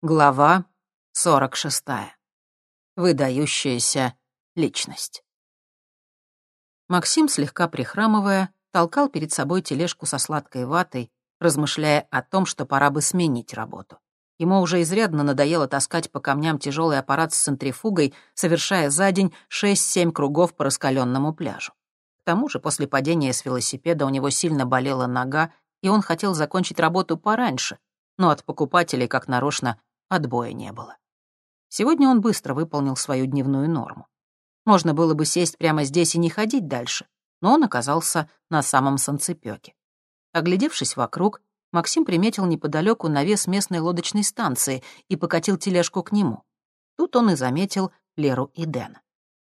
Глава 46. Выдающаяся личность. Максим, слегка прихрамывая, толкал перед собой тележку со сладкой ватой, размышляя о том, что пора бы сменить работу. Ему уже изрядно надоело таскать по камням тяжелый аппарат с центрифугой, совершая за день 6-7 кругов по раскаленному пляжу. К тому же после падения с велосипеда у него сильно болела нога, и он хотел закончить работу пораньше, но от покупателей, как нарочно, отбоя не было. Сегодня он быстро выполнил свою дневную норму. Можно было бы сесть прямо здесь и не ходить дальше, но он оказался на самом санцепёке. Оглядевшись вокруг, Максим приметил неподалеку навес местной лодочной станции и покатил тележку к нему. Тут он и заметил Леру и Дэна.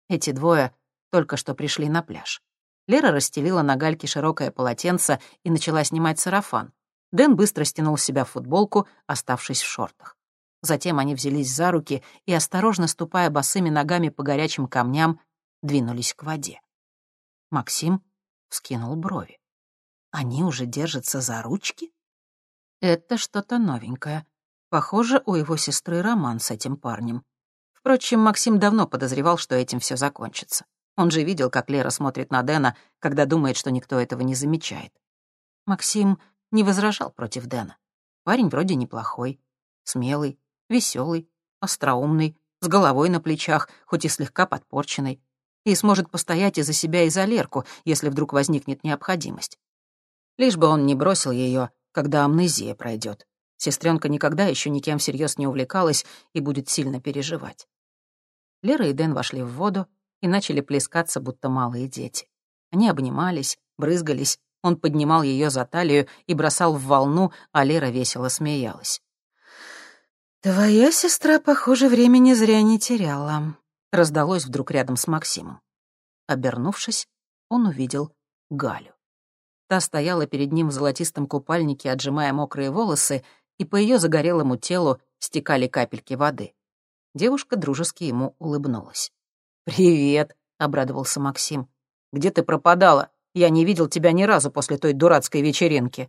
Эти двое только что пришли на пляж. Лера расстелила на гальке широкое полотенце и начала снимать сарафан. Дэн быстро стянул с себя футболку, оставшись в шортах. Затем они взялись за руки и, осторожно ступая босыми ногами по горячим камням, двинулись к воде. Максим вскинул брови. Они уже держатся за ручки? Это что-то новенькое. Похоже, у его сестры роман с этим парнем. Впрочем, Максим давно подозревал, что этим все закончится. Он же видел, как Лера смотрит на Дэна, когда думает, что никто этого не замечает. Максим не возражал против Дэна. Парень вроде неплохой, смелый, веселый, остроумный, с головой на плечах, хоть и слегка подпорченный, и сможет постоять и за себя, и за Лерку, если вдруг возникнет необходимость. Лишь бы он не бросил ее, когда амнезия пройдет. Сестренка никогда еще никем всерьез не увлекалась и будет сильно переживать. Лера и Дэн вошли в воду и начали плескаться, будто малые дети. Они обнимались, брызгались, он поднимал ее за талию и бросал в волну, а Лера весело смеялась. «Твоя сестра, похоже, времени зря не теряла», — раздалось вдруг рядом с Максимом. Обернувшись, он увидел Галю. Та стояла перед ним в золотистом купальнике, отжимая мокрые волосы, и по ее загорелому телу стекали капельки воды. Девушка дружески ему улыбнулась. «Привет», — обрадовался Максим. «Где ты пропадала? Я не видел тебя ни разу после той дурацкой вечеринки».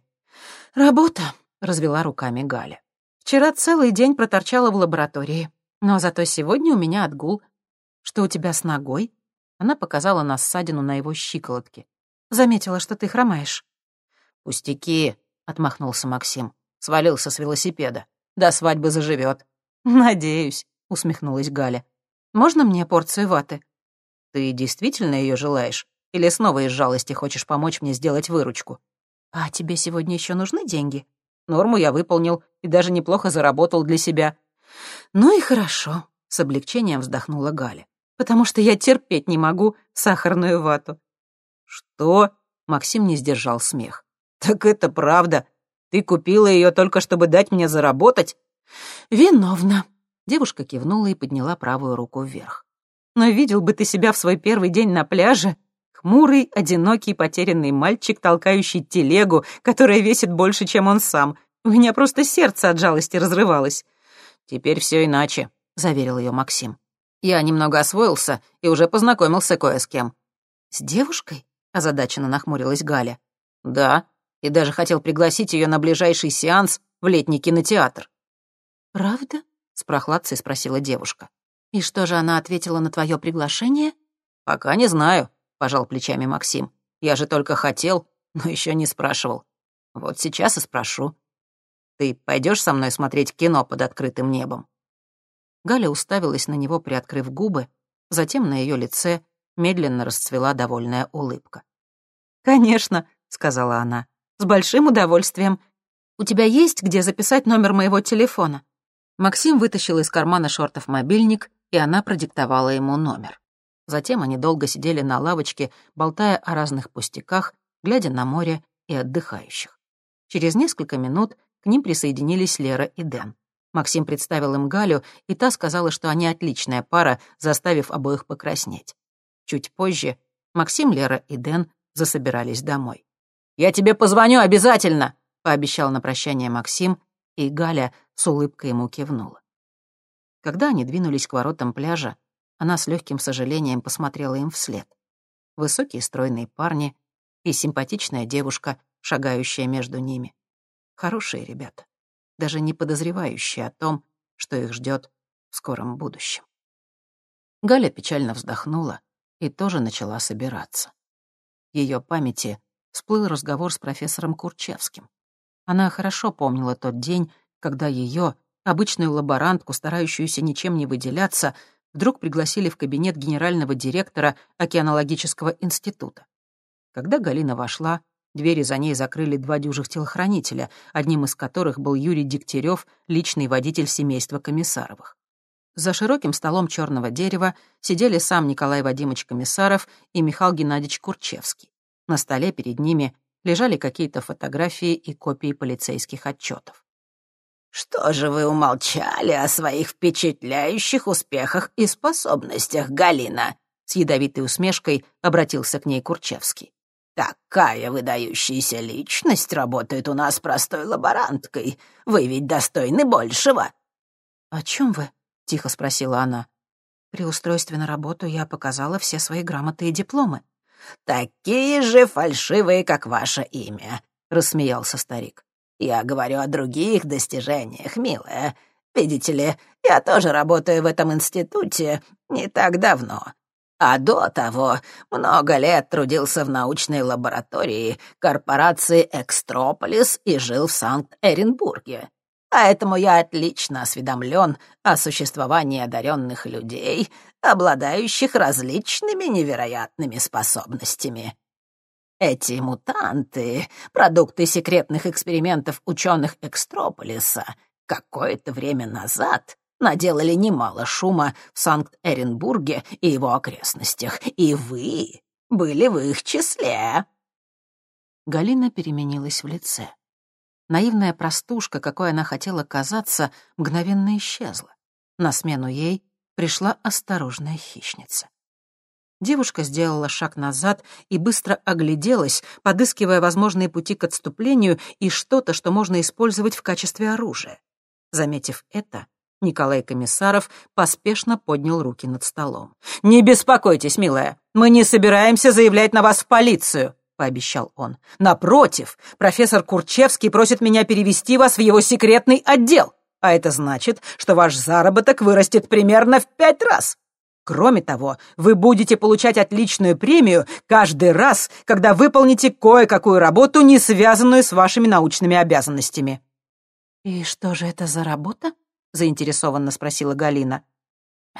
«Работа», — развела руками Галя. Вчера целый день проторчала в лаборатории, но зато сегодня у меня отгул. Что у тебя с ногой?» Она показала на ссадину на его щиколотке. «Заметила, что ты хромаешь». «Пустяки», — отмахнулся Максим. Свалился с велосипеда. До свадьбы заживет. «Надеюсь», — усмехнулась Галя. «Можно мне порцию ваты?» «Ты действительно ее желаешь? Или снова из жалости хочешь помочь мне сделать выручку?» «А тебе сегодня еще нужны деньги?» Норму я выполнил и даже неплохо заработал для себя». «Ну и хорошо», — с облегчением вздохнула Галя. «Потому что я терпеть не могу сахарную вату». «Что?» — Максим не сдержал смех. «Так это правда. Ты купила ее только чтобы дать мне заработать?» «Виновна», — девушка кивнула и подняла правую руку вверх. «Но видел бы ты себя в свой первый день на пляже. Хмурый, одинокий, потерянный мальчик, толкающий телегу, которая весит больше, чем он сам. У меня просто сердце от жалости разрывалось. «Теперь все иначе», — заверил ее Максим. «Я немного освоился и уже познакомился кое с кем». «С девушкой?» — озадаченно нахмурилась Галя. «Да, и даже хотел пригласить ее на ближайший сеанс в летний кинотеатр». «Правда?» — с прохладцей спросила девушка. «И что же она ответила на твое приглашение?» «Пока не знаю», пожал плечами Максим. «Я же только хотел, но еще не спрашивал. Вот сейчас и спрошу. Ты пойдешь со мной смотреть кино под открытым небом?» Галя уставилась на него, приоткрыв губы, затем на ее лице медленно расцвела довольная улыбка. «Конечно», — сказала она, — «с большим удовольствием. У тебя есть где записать номер моего телефона?» Максим вытащил из кармана шортов мобильник, и она продиктовала ему номер. Затем они долго сидели на лавочке, болтая о разных пустяках, глядя на море и отдыхающих. Через несколько минут к ним присоединились Лера и Дэн. Максим представил им Галю, и та сказала, что они отличная пара, заставив обоих покраснеть. Чуть позже Максим, Лера и Дэн засобирались домой. «Я тебе позвоню обязательно!» — пообещал на прощание Максим, и Галя с улыбкой ему кивнула. Когда они двинулись к воротам пляжа, она с легким сожалением посмотрела им вслед. Высокие стройные парни и симпатичная девушка, шагающая между ними. Хорошие ребята, даже не подозревающие о том, что их ждет в скором будущем. Галя печально вздохнула и тоже начала собираться. В ее памяти всплыл разговор с профессором Курчевским. Она хорошо помнила тот день, когда ее, обычную лаборантку, старающуюся ничем не выделяться, вдруг пригласили в кабинет генерального директора океанологического института. Когда Галина вошла, двери за ней закрыли два дюжих телохранителя, одним из которых был Юрий Дегтярев, личный водитель семейства Комиссаровых. За широким столом черного дерева сидели сам Николай Вадимович Комиссаров и Михаил Геннадьевич Курчевский. На столе перед ними лежали какие-то фотографии и копии полицейских отчетов. «Что же вы умолчали о своих впечатляющих успехах и способностях, Галина?» С ядовитой усмешкой обратился к ней Курчевский. «Такая выдающаяся личность работает у нас простой лаборанткой. Вы ведь достойны большего». «О чем вы?» — тихо спросила она. «При устройстве на работу я показала все свои грамоты и дипломы». «Такие же фальшивые, как ваше имя», — рассмеялся старик. Я говорю о других достижениях, милая. Видите ли, я тоже работаю в этом институте не так давно. А до того много лет трудился в научной лаборатории корпорации «Экстрополис» и жил в Санкт-Эренбурге. Поэтому я отлично осведомлен о существовании одаренных людей, обладающих различными невероятными способностями. Эти мутанты, продукты секретных экспериментов ученых Экстрополиса, какое-то время назад наделали немало шума в Санкт-Эренбурге и его окрестностях, и вы были в их числе». Галина переменилась в лице. Наивная простушка, какой она хотела казаться, мгновенно исчезла. На смену ей пришла осторожная хищница. Девушка сделала шаг назад и быстро огляделась, подыскивая возможные пути к отступлению и что-то, что можно использовать в качестве оружия. Заметив это, Николай Комиссаров поспешно поднял руки над столом. «Не беспокойтесь, милая, мы не собираемся заявлять на вас в полицию», — пообещал он. «Напротив, профессор Курчевский просит меня перевести вас в его секретный отдел, а это значит, что ваш заработок вырастет примерно в пять раз. Кроме того, вы будете получать отличную премию каждый раз, когда выполните кое-какую работу, не связанную с вашими научными обязанностями». «И что же это за работа?» — заинтересованно спросила Галина.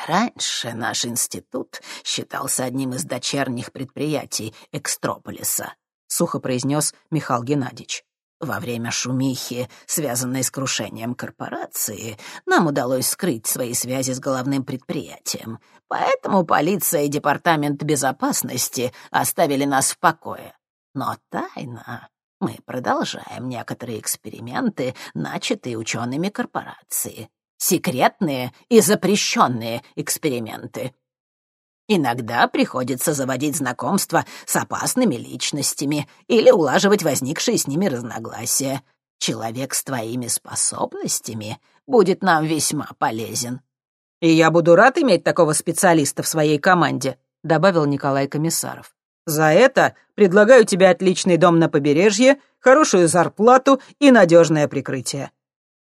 «Раньше наш институт считался одним из дочерних предприятий Экстрополиса», — сухо произнес Михаил Геннадьевич. Во время шумихи, связанной с крушением корпорации, нам удалось скрыть свои связи с головным предприятием, поэтому полиция и департамент безопасности оставили нас в покое. Но тайна мы продолжаем некоторые эксперименты, начатые учеными корпорации. Секретные и запрещенные эксперименты. Иногда приходится заводить знакомства с опасными личностями или улаживать возникшие с ними разногласия. Человек с твоими способностями будет нам весьма полезен». «И я буду рад иметь такого специалиста в своей команде», — добавил Николай Комиссаров. «За это предлагаю тебе отличный дом на побережье, хорошую зарплату и надежное прикрытие.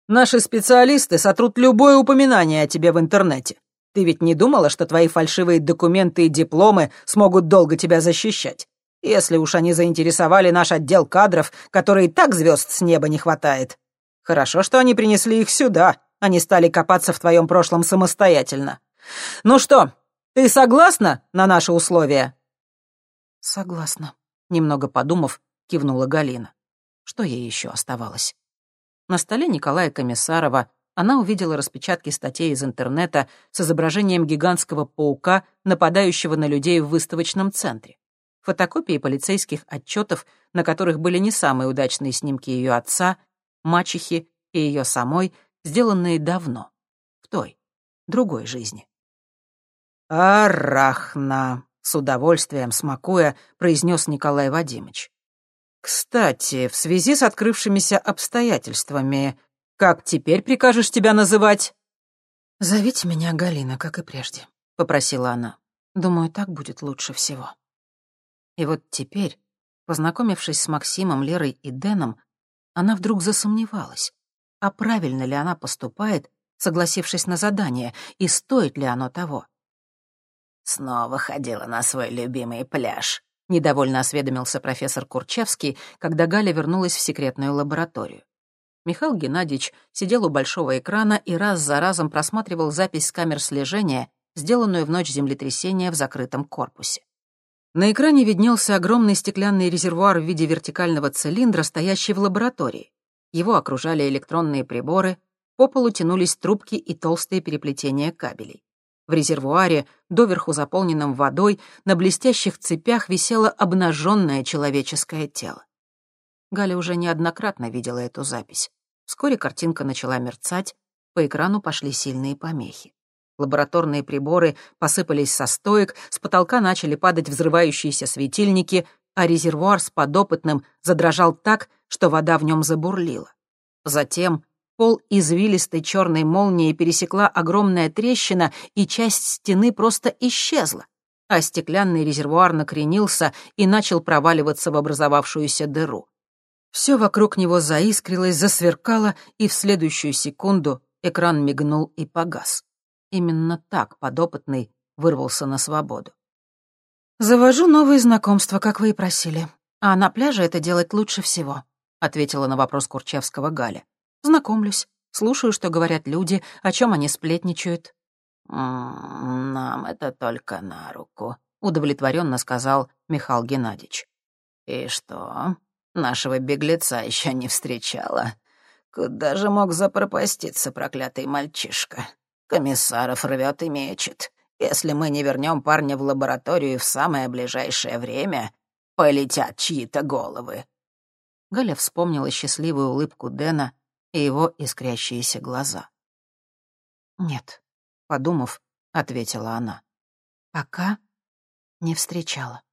Наши специалисты сотрут любое упоминание о тебе в интернете. Ты ведь не думала, что твои фальшивые документы и дипломы смогут долго тебя защищать? Если уж они заинтересовали наш отдел кадров, который и так звезд с неба не хватает. Хорошо, что они принесли их сюда, они стали копаться в твоем прошлом самостоятельно. Ну что, ты согласна на наши условия?» «Согласна», — немного подумав, кивнула Галина. Что ей еще оставалось? На столе Николая Комиссарова она увидела распечатки статей из интернета с изображением гигантского паука, нападающего на людей в выставочном центре. Фотокопии полицейских отчетов, на которых были не самые удачные снимки ее отца, мачехи и ее самой, сделанные давно, в той, другой жизни. «Арахна», — с удовольствием смакуя, произнес Николай Вадимович. «Кстати, в связи с открывшимися обстоятельствами, как теперь прикажешь тебя называть?» «Зовите меня Галина, как и прежде», — попросила она. «Думаю, так будет лучше всего». И вот теперь, познакомившись с Максимом, Лерой и Дэном, она вдруг засомневалась, а правильно ли она поступает, согласившись на задание, и стоит ли оно того. «Снова ходила на свой любимый пляж», — недовольно осведомился профессор Курчевский, когда Галя вернулась в секретную лабораторию. Михаил Геннадьевич сидел у большого экрана и раз за разом просматривал запись с камер слежения, сделанную в ночь землетрясения в закрытом корпусе. На экране виднелся огромный стеклянный резервуар в виде вертикального цилиндра, стоящий в лаборатории. Его окружали электронные приборы, по полу тянулись трубки и толстые переплетения кабелей. В резервуаре, доверху заполненном водой, на блестящих цепях висело обнаженное человеческое тело. Галя уже неоднократно видела эту запись. Вскоре картинка начала мерцать, по экрану пошли сильные помехи. Лабораторные приборы посыпались со стоек, с потолка начали падать взрывающиеся светильники, а резервуар с подопытным задрожал так, что вода в нем забурлила. Затем пол извилистой черной молнией пересекла огромная трещина, и часть стены просто исчезла, а стеклянный резервуар накренился и начал проваливаться в образовавшуюся дыру. Все вокруг него заискрилось, засверкало, и в следующую секунду экран мигнул и погас. Именно так подопытный вырвался на свободу. «Завожу новые знакомства, как вы и просили. А на пляже это делать лучше всего», — ответила на вопрос Курчевского Галя. «Знакомлюсь, слушаю, что говорят люди, о чем они сплетничают». «Нам это только на руку», — удовлетворенно сказал Михаил Геннадьевич. «И что, Нашего беглеца еще не встречала. Куда же мог запропаститься проклятый мальчишка? Комиссаров рвет и мечет. Если мы не вернем парня в лабораторию в самое ближайшее время, полетят чьи-то головы». Галя вспомнила счастливую улыбку Дэна и его искрящиеся глаза. «Нет», — подумав, ответила она. «Пока не встречала».